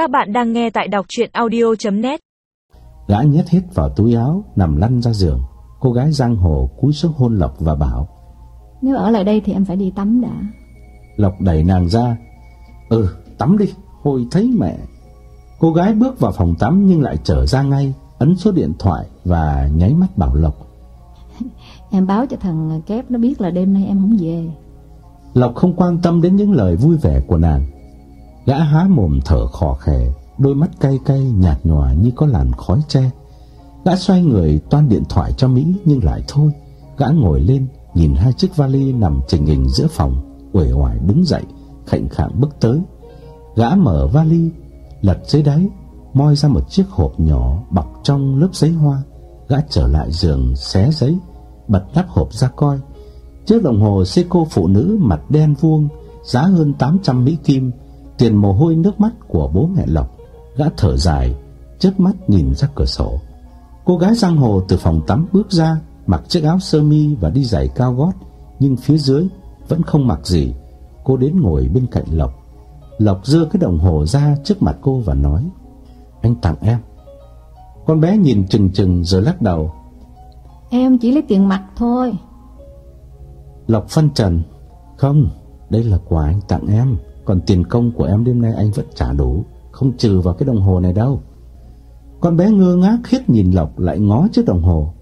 Các bạn đang nghe tại đọc chuyện audio.net Gã nhét hết vào túi áo, nằm lăn ra giường. Cô gái giang hồ cúi xuống hôn Lộc và bảo Nếu ở lại đây thì em phải đi tắm đã. Lộc đẩy nàng ra. Ừ, tắm đi, hồi thấy mẹ. Cô gái bước vào phòng tắm nhưng lại trở ra ngay Ấn số điện thoại và nháy mắt bảo Lộc. Em báo cho thằng Kép nó biết là đêm nay em không về. Lộc không quan tâm đến những lời vui vẻ của nàng Gã há mồm thở khò khè, Đôi mắt cay cay nhạt nhòa như có làn khói tre Gã xoay người toan điện thoại cho Mỹ, Nhưng lại thôi. Gã ngồi lên, nhìn hai chiếc vali nằm trình hình giữa phòng, uể oải đứng dậy, Khệnh khạng bước tới. Gã mở vali, Lật dưới đáy, Moi ra một chiếc hộp nhỏ bọc trong lớp giấy hoa. Gã trở lại giường, xé giấy, Bật nắp hộp ra coi. Chiếc đồng hồ Seiko phụ nữ mặt đen vuông, Giá hơn 800 Mỹ Kim Tiền mồ hôi nước mắt của bố mẹ Lộc Gã thở dài chớp mắt nhìn ra cửa sổ. Cô gái giang hồ từ phòng tắm bước ra Mặc chiếc áo sơ mi và đi giày cao gót Nhưng phía dưới vẫn không mặc gì. Cô đến ngồi bên cạnh Lộc. Lộc giơ cái đồng hồ ra trước mặt cô và nói Anh tặng em. Con bé nhìn chừng chừng rồi lắc đầu. Em chỉ lấy tiền mặt thôi. Lộc phân trần Không, đây là quà anh tặng em Còn tiền công của em đêm nay anh vẫn trả đủ Không trừ vào cái đồng hồ này đâu. Con bé ngơ ngác hết nhìn Lộc lại ngó chiếc đồng hồ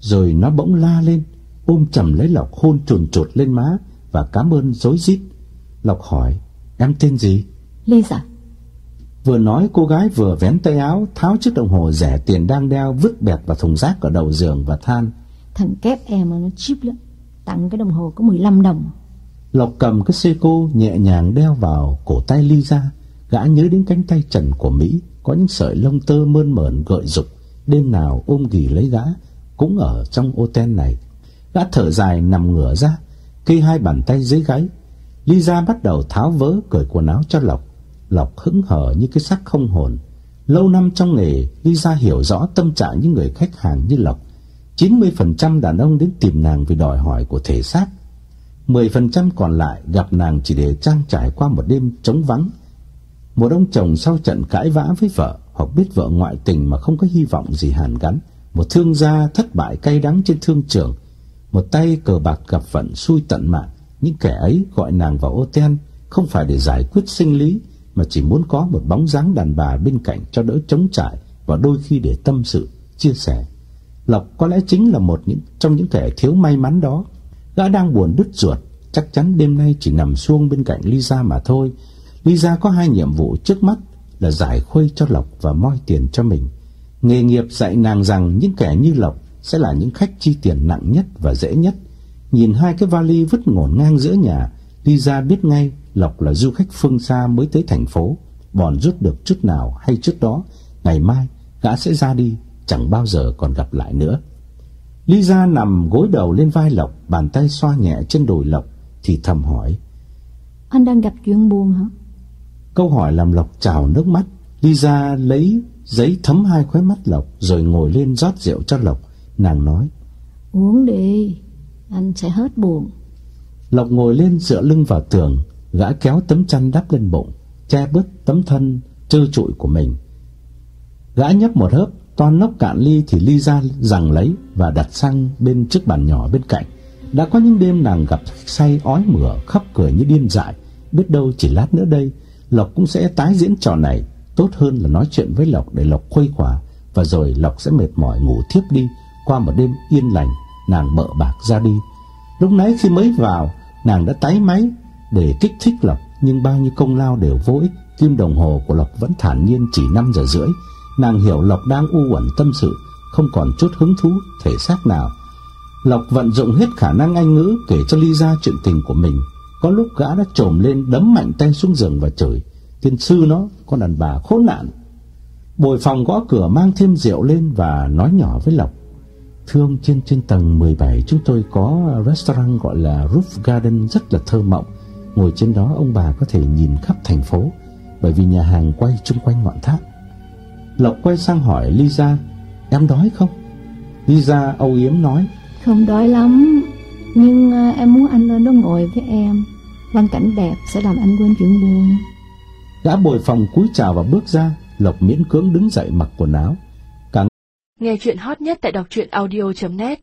Rồi nó bỗng la lên Ôm chầm lấy Lộc hôn chuồn chuột lên má Và cảm ơn dối rít. Lộc hỏi Em tên gì? Lisa Vừa nói cô gái vừa vén tay áo Tháo chiếc đồng hồ rẻ tiền đang đeo Vứt bẹt vào thùng rác ở đầu giường và than Thằng Kép em nó cheap lắm Tặng cái đồng hồ có 15 đồng Lộc cầm cái Seiko nhẹ nhàng đeo vào cổ tay Lisa Gã nhớ đến cánh tay trần của Mỹ, Có những sợi lông tơ mơn mởn gợi dục. Đêm nào ôm ghì lấy gã, Cũng ở trong ô ten này. Gã thở dài nằm ngửa ra, Kê hai bàn tay dưới gáy. Lisa bắt đầu tháo vớ cởi quần áo cho Lộc. Lộc hững hờ như cái xác không hồn. Lâu năm trong nghề Lisa hiểu rõ tâm trạng những người khách hàng như Lộc. 90% đàn ông đến tìm nàng vì đòi hỏi của thể xác. 10% còn lại gặp nàng chỉ để trang trải qua một đêm trống vắng. Một ông chồng sau trận cãi vã với vợ Hoặc biết vợ ngoại tình mà không có hy vọng gì hàn gắn. Một thương gia thất bại cay đắng trên thương trường. Một tay cờ bạc gặp vận xui tận mạng. Những kẻ ấy gọi nàng vào ô ten Không phải để giải quyết sinh lý Mà chỉ muốn có một bóng dáng đàn bà bên cạnh cho đỡ chống trải Và đôi khi để tâm sự, chia sẻ. Lộc có lẽ chính là một những trong những kẻ thiếu may mắn đó. Gã đang buồn đứt ruột, chắc chắn đêm nay chỉ nằm xuông bên cạnh Lisa mà thôi. Lisa có hai nhiệm vụ trước mắt là giải khuây cho Lộc và moi tiền cho mình. Nghề nghiệp dạy nàng rằng những kẻ như Lộc sẽ là những khách chi tiền nặng nhất và dễ nhất. Nhìn hai cái vali vứt ngổn ngang giữa nhà, Lisa biết ngay Lộc là du khách phương xa mới tới thành phố. Bòn rút được chút nào hay chút đó, ngày mai gã sẽ ra đi chẳng bao giờ còn gặp lại nữa. Lisa nằm gối đầu lên vai Lộc, bàn tay xoa nhẹ trên đùi Lộc, thì thầm hỏi. Anh đang gặp chuyện buồn hả? Câu hỏi làm Lộc trào nước mắt. Lisa lấy giấy thấm hai khóe mắt Lộc, rồi ngồi lên rót rượu cho Lộc. Nàng nói. Uống đi, anh sẽ hết buồn. Lộc ngồi lên dựa lưng vào tường, gã kéo tấm chăn đắp lên bụng, che bớt tấm thân trơ trụi của mình. Gã nhấp một hớp, Toan lốc cạn ly thì ly ra rằng lấy và đặt sang bên chiếc bàn nhỏ bên cạnh. Đã có những đêm nàng gặp say ói mửa khóc cười như điên dại, biết đâu chỉ lát nữa đây Lộc cũng sẽ tái diễn trò này, tốt hơn là nói chuyện với Lộc để Lộc khuây khỏa và rồi Lộc sẽ mệt mỏi ngủ thiếp đi qua một đêm yên lành, nàng bợ bạc ra đi. Lúc nãy khi mới vào, nàng đã tái máy để kích thích Lộc, nhưng bao nhiêu công lao đều vô ích, kim đồng hồ của Lộc vẫn thản nhiên chỉ 5 giờ rưỡi. Nàng hiểu Lộc đang u uẩn tâm sự, không còn chút hứng thú thể xác nào. Lộc vận dụng hết khả năng anh ngữ kể cho Ly ra chuyện tình của mình. Có lúc gã đã trồm lên đấm mạnh tay xuống giường và chửi, tiên sư nó, con đàn bà khốn nạn. Bồi phòng gõ cửa mang thêm rượu lên và nói nhỏ với Lộc. Thương trên trên tầng 17 chúng tôi có restaurant gọi là Roof Garden rất là thơ mộng. Ngồi trên đó ông bà có thể nhìn khắp thành phố bởi vì nhà hàng quay chung quanh ngọn tháp. Lộc quay sang hỏi Lisa Em đói không? Lisa âu yếm nói Không đói lắm Nhưng uh, em muốn anh lên đó ngồi với em Văn cảnh đẹp sẽ làm anh quên chuyện buồn Gã bồi phòng cúi chào và bước ra, Lộc miễn cưỡng đứng dậy mặc quần áo. Nghe chuyện hot nhất tại đọc truyện audio.net